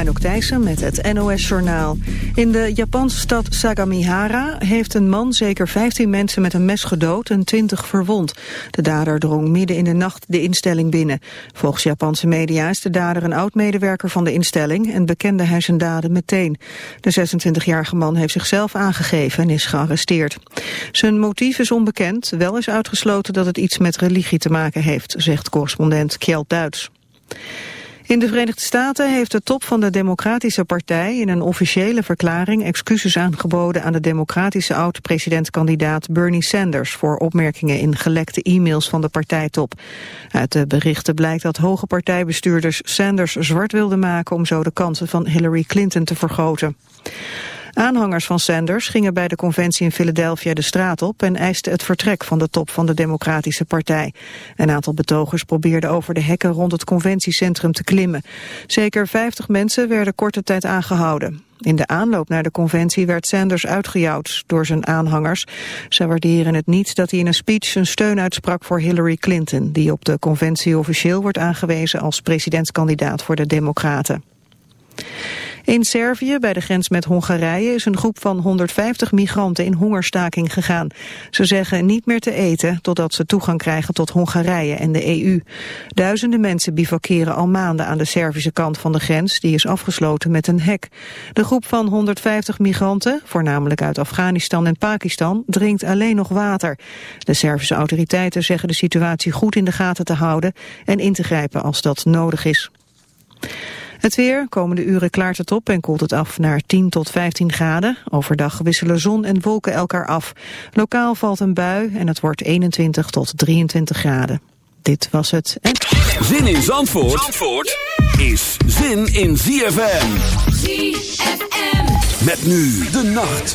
Anouk Thijssen met het NOS-journaal. In de Japanse stad Sagamihara heeft een man zeker 15 mensen met een mes gedood en 20 verwond. De dader drong midden in de nacht de instelling binnen. Volgens Japanse media is de dader een oud-medewerker van de instelling en bekende hij zijn daden meteen. De 26-jarige man heeft zichzelf aangegeven en is gearresteerd. Zijn motief is onbekend, wel is uitgesloten dat het iets met religie te maken heeft, zegt correspondent Kjeld Duits. In de Verenigde Staten heeft de top van de Democratische Partij in een officiële verklaring excuses aangeboden aan de democratische oud-presidentkandidaat Bernie Sanders voor opmerkingen in gelekte e-mails van de partijtop. Uit de berichten blijkt dat hoge partijbestuurders Sanders zwart wilden maken om zo de kansen van Hillary Clinton te vergroten. Aanhangers van Sanders gingen bij de conventie in Philadelphia de straat op en eisten het vertrek van de top van de Democratische Partij. Een aantal betogers probeerden over de hekken rond het conventiecentrum te klimmen. Zeker 50 mensen werden korte tijd aangehouden. In de aanloop naar de conventie werd Sanders uitgejouwd door zijn aanhangers. Ze waarderen het niet dat hij in een speech zijn steun uitsprak voor Hillary Clinton... die op de conventie officieel wordt aangewezen als presidentskandidaat voor de Democraten. In Servië, bij de grens met Hongarije, is een groep van 150 migranten in hongerstaking gegaan. Ze zeggen niet meer te eten totdat ze toegang krijgen tot Hongarije en de EU. Duizenden mensen bivakeren al maanden aan de Servische kant van de grens, die is afgesloten met een hek. De groep van 150 migranten, voornamelijk uit Afghanistan en Pakistan, drinkt alleen nog water. De Servische autoriteiten zeggen de situatie goed in de gaten te houden en in te grijpen als dat nodig is. Het weer, komende uren klaart het op en koelt het af naar 10 tot 15 graden. Overdag wisselen zon en wolken elkaar af. Lokaal valt een bui en het wordt 21 tot 23 graden. Dit was het. Zin in Zandvoort, Zandvoort is zin in ZFM. ZFM. Met nu de nacht.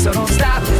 So don't stop.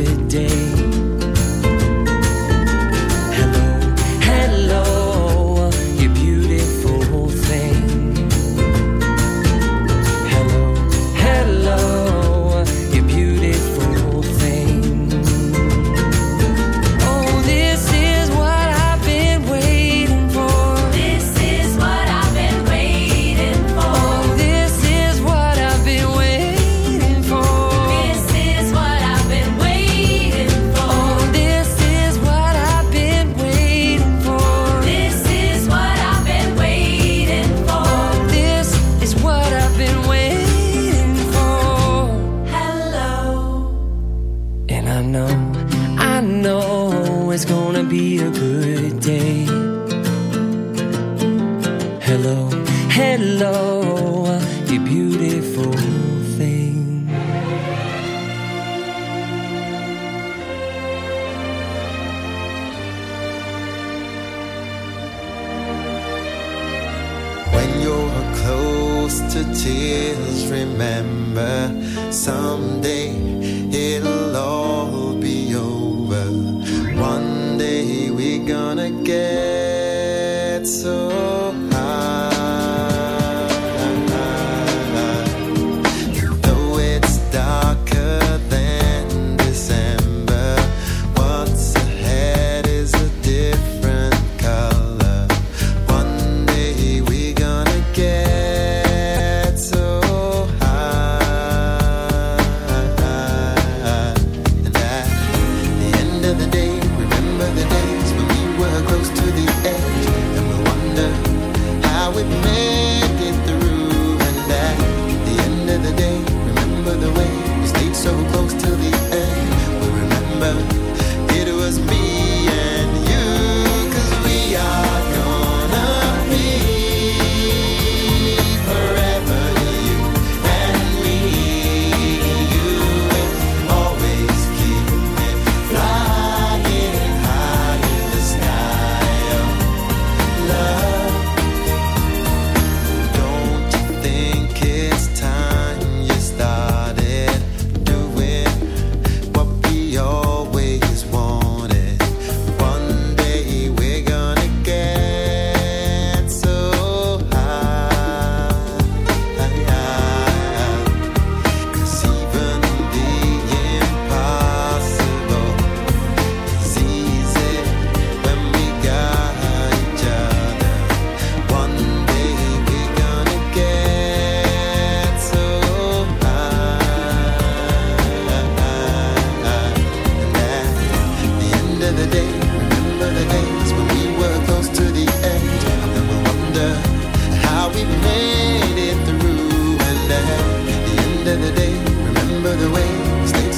someday.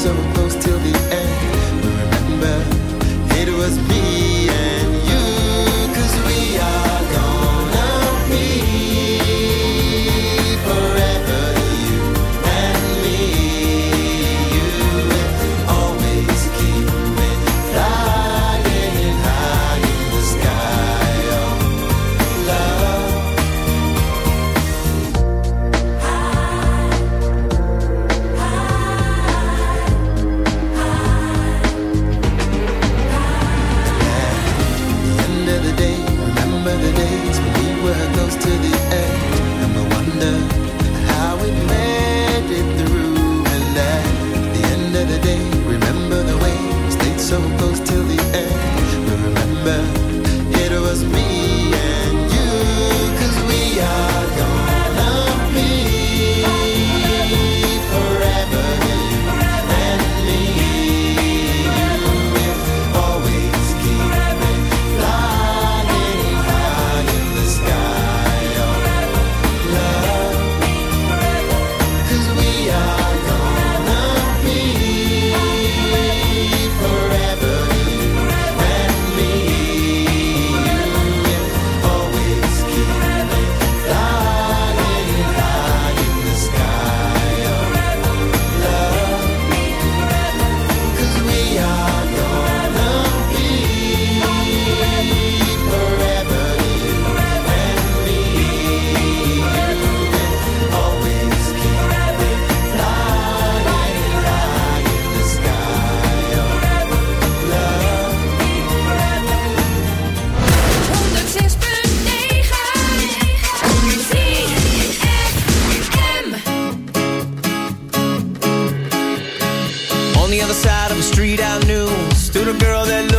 So.